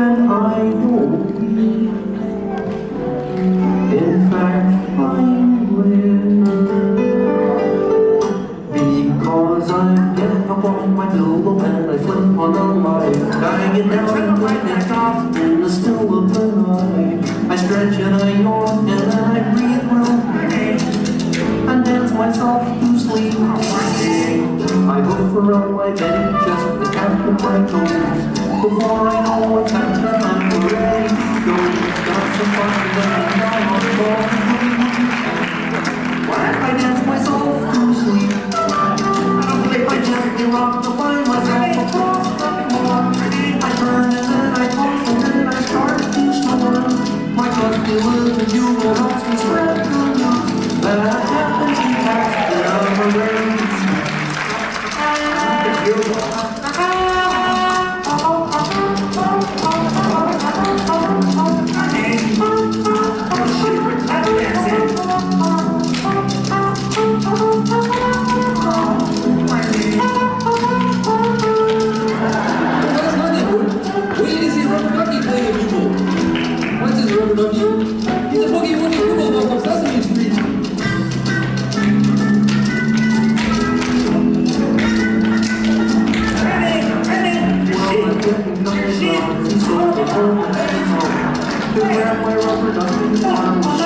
and I won't be. In fact, I'm glad. Because I get up off my pillow and I flip on the light. I get down and right next off in the still of the night. I stretch and I yawn and then I breathe real and dance myself to sleep. I look around my bed just to tap my toes. Before I know what's happening, I'm ready to go. Got some fun and then I'm on the ball. I dance myself to sleep. I gently rock the by myself across the floor. I turn and then I toss and then I start to snore. My trusty little bugle helps me spread the news that I happen to pass it over there. What's Robert Ducky? He's a boogie woogie bugle boy from Sesame Street. To grab my rubber ducky